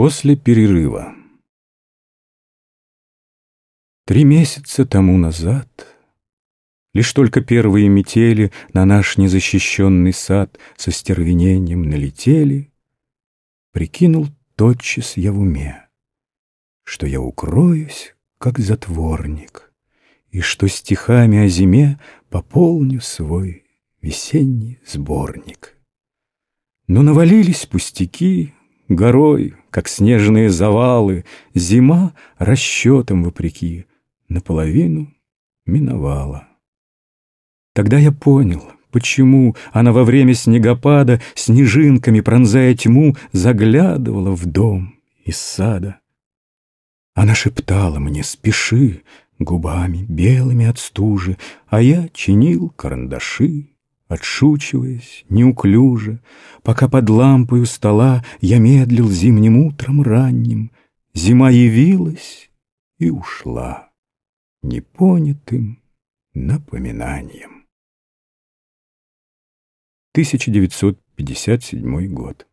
После перерыва Три месяца тому назад Лишь только первые метели На наш незащищенный сад Со стервенением налетели, Прикинул тотчас я в уме, Что я укроюсь, как затворник, И что стихами о зиме Пополню свой весенний сборник. Но навалились пустяки, горой, как снежные завалы, Зима расчетом вопреки наполовину миновала. Тогда я понял, почему она во время снегопада Снежинками, пронзая тьму, заглядывала в дом из сада. Она шептала мне «Спеши!» губами белыми от стужи, А я чинил карандаши отшучиваясь, неуклюже, Пока под лампою стола я медлил зимним утром ранним, Зима явилась и ушла непонятым напоминанием. 1957 год